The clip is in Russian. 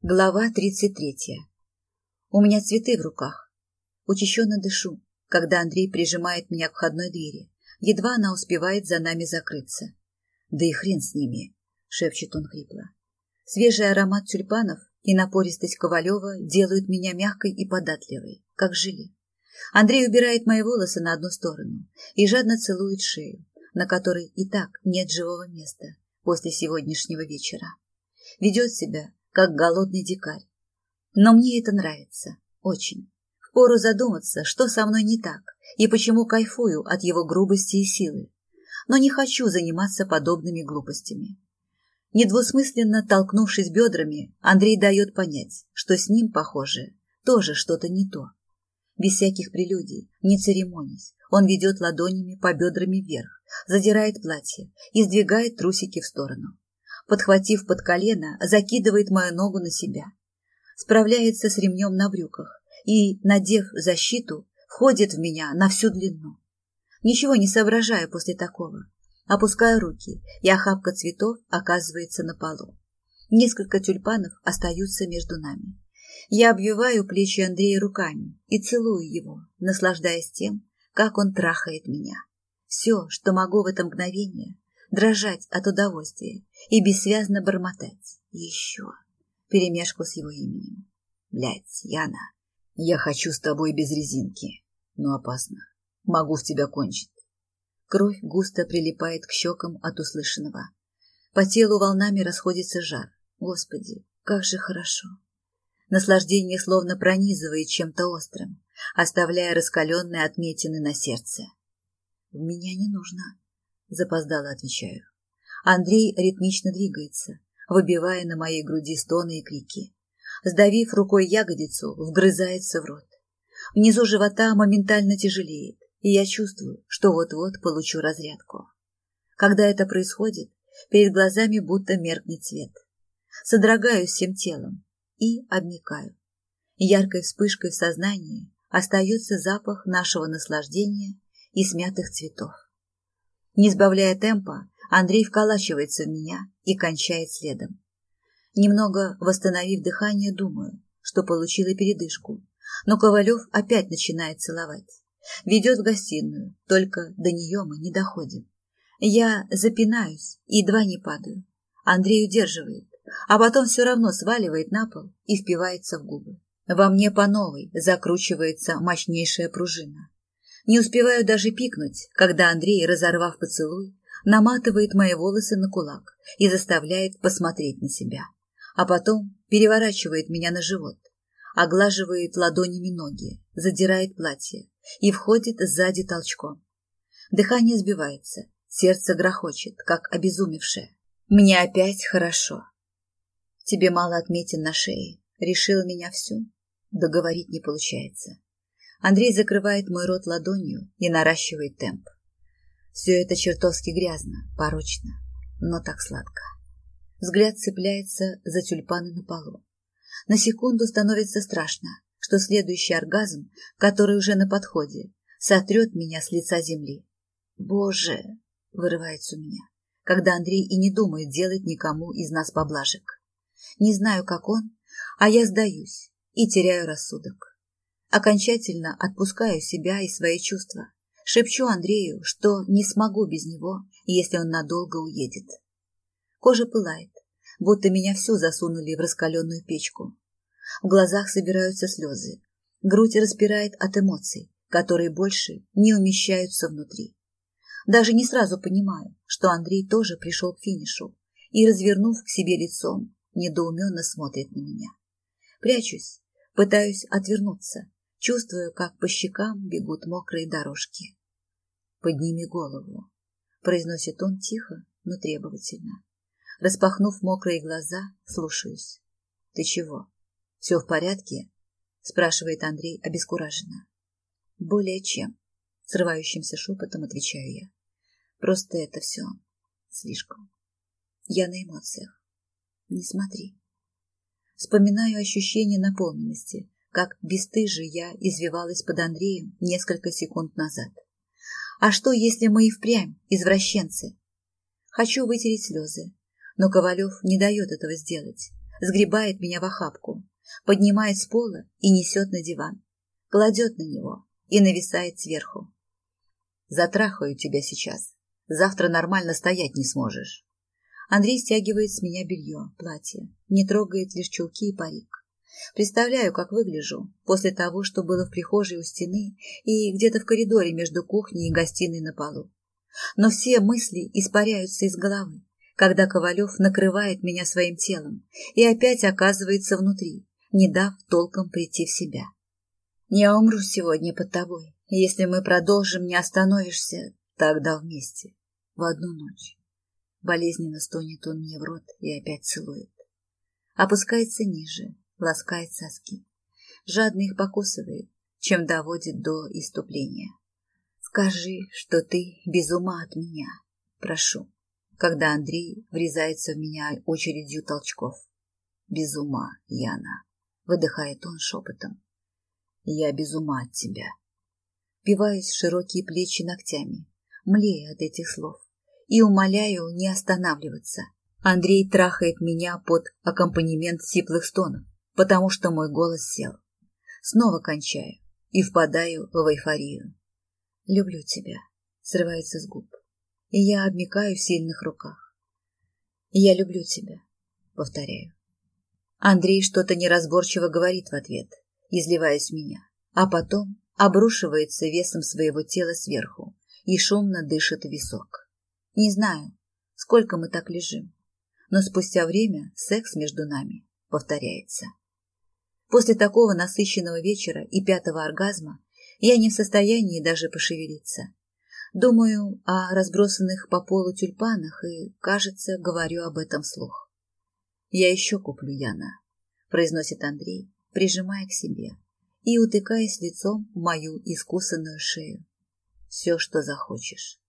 Глава 33. У меня цветы в руках. Учащенно дышу, когда Андрей прижимает меня к входной двери. Едва она успевает за нами закрыться. «Да и хрен с ними», — шепчет он хрипло. Свежий аромат тюльпанов и напористость Ковалева делают меня мягкой и податливой, как желе. Андрей убирает мои волосы на одну сторону и жадно целует шею, на которой и так нет живого места после сегодняшнего вечера. Ведет себя, как голодный дикарь. Но мне это нравится. Очень. Впору задуматься, что со мной не так и почему кайфую от его грубости и силы. Но не хочу заниматься подобными глупостями. Недвусмысленно толкнувшись бедрами, Андрей дает понять, что с ним, похоже, тоже что-то не то. Без всяких прелюдий, не церемонясь, он ведет ладонями по бедрами вверх, задирает платье и сдвигает трусики в сторону подхватив под колено, закидывает мою ногу на себя. Справляется с ремнем на брюках и, надев защиту, входит в меня на всю длину. Ничего не соображаю после такого. Опускаю руки, и охапка цветов оказывается на полу. Несколько тюльпанов остаются между нами. Я обвиваю плечи Андрея руками и целую его, наслаждаясь тем, как он трахает меня. Все, что могу в это мгновение, дрожать от удовольствия и бессвязно бормотать. Еще. Перемешку с его именем. Блядь, Яна, я хочу с тобой без резинки, но опасно. Могу в тебя кончить. Кровь густо прилипает к щекам от услышанного. По телу волнами расходится жар. Господи, как же хорошо. Наслаждение словно пронизывает чем-то острым, оставляя раскаленные отметины на сердце. В меня не нужно Запоздало отвечаю. Андрей ритмично двигается, выбивая на моей груди стоны и крики. Сдавив рукой ягодицу, вгрызается в рот. Внизу живота моментально тяжелеет, и я чувствую, что вот-вот получу разрядку. Когда это происходит, перед глазами будто меркнет свет. Содрогаюсь всем телом и обмикаю. Яркой вспышкой в сознании остается запах нашего наслаждения и смятых цветов. Не сбавляя темпа, Андрей вколачивается в меня и кончает следом. Немного восстановив дыхание, думаю, что получила передышку, но Ковалев опять начинает целовать. Ведет в гостиную, только до нее мы не доходим. Я запинаюсь и едва не падаю. Андрей удерживает, а потом все равно сваливает на пол и впивается в губы. Во мне по новой закручивается мощнейшая пружина. Не успеваю даже пикнуть, когда Андрей, разорвав поцелуй, наматывает мои волосы на кулак и заставляет посмотреть на себя. А потом переворачивает меня на живот, оглаживает ладонями ноги, задирает платье и входит сзади толчком. Дыхание сбивается, сердце грохочет, как обезумевшее. Мне опять хорошо. Тебе мало отметин на шее. Решил меня всю. Договорить не получается. Андрей закрывает мой рот ладонью и наращивает темп. Все это чертовски грязно, порочно, но так сладко. Взгляд цепляется за тюльпаны на полу. На секунду становится страшно, что следующий оргазм, который уже на подходе, сотрет меня с лица земли. «Боже!» — вырывается у меня, когда Андрей и не думает делать никому из нас поблажек. Не знаю, как он, а я сдаюсь и теряю рассудок. Окончательно отпускаю себя и свои чувства. Шепчу Андрею, что не смогу без него, если он надолго уедет. Кожа пылает, будто меня всю засунули в раскаленную печку. В глазах собираются слезы. Грудь распирает от эмоций, которые больше не умещаются внутри. Даже не сразу понимаю, что Андрей тоже пришел к финишу и, развернув к себе лицом, недоуменно смотрит на меня. Прячусь, пытаюсь отвернуться, Чувствую, как по щекам бегут мокрые дорожки. «Подними голову», — произносит он тихо, но требовательно. Распахнув мокрые глаза, слушаюсь. «Ты чего? Все в порядке?» — спрашивает Андрей обескураженно. «Более чем», — срывающимся шепотом отвечаю я. «Просто это все слишком. Я на эмоциях. Не смотри». Вспоминаю ощущение наполненности, как бесстыже я извивалась под Андреем несколько секунд назад. А что, если мы и впрямь извращенцы? Хочу вытереть слезы, но Ковалев не дает этого сделать. сгребает меня в охапку, поднимает с пола и несет на диван, кладет на него и нависает сверху. Затрахаю тебя сейчас. Завтра нормально стоять не сможешь. Андрей стягивает с меня белье, платье, не трогает лишь чулки и парик. Представляю, как выгляжу после того, что было в прихожей у стены и где-то в коридоре между кухней и гостиной на полу. Но все мысли испаряются из головы, когда Ковалев накрывает меня своим телом и опять оказывается внутри, не дав толком прийти в себя. Я умру сегодня под тобой. Если мы продолжим, не остановишься, тогда вместе, в одну ночь. Болезненно стонет он мне в рот и опять целует. Опускается ниже, ласкает соски. Жадно их покусывает, чем доводит до иступления. Скажи, что ты без ума от меня. Прошу, когда Андрей врезается в меня очередью толчков. Без ума, Яна, выдыхает он шепотом. Я без ума от тебя. Впиваюсь в широкие плечи ногтями, млея от этих слов, и умоляю не останавливаться. Андрей трахает меня под аккомпанемент сиплых стонов, потому что мой голос сел. Снова кончаю и впадаю в эйфорию. «Люблю тебя», — срывается с губ, и я обмикаю в сильных руках. «Я люблю тебя», — повторяю. Андрей что-то неразборчиво говорит в ответ, изливаясь в меня, а потом обрушивается весом своего тела сверху и шумно дышит висок. Не знаю, сколько мы так лежим, но спустя время секс между нами повторяется. После такого насыщенного вечера и пятого оргазма я не в состоянии даже пошевелиться. Думаю о разбросанных по полу тюльпанах и, кажется, говорю об этом вслух. «Я еще куплю, Яна», — произносит Андрей, прижимая к себе и утыкаясь лицом в мою искусанную шею. «Все, что захочешь».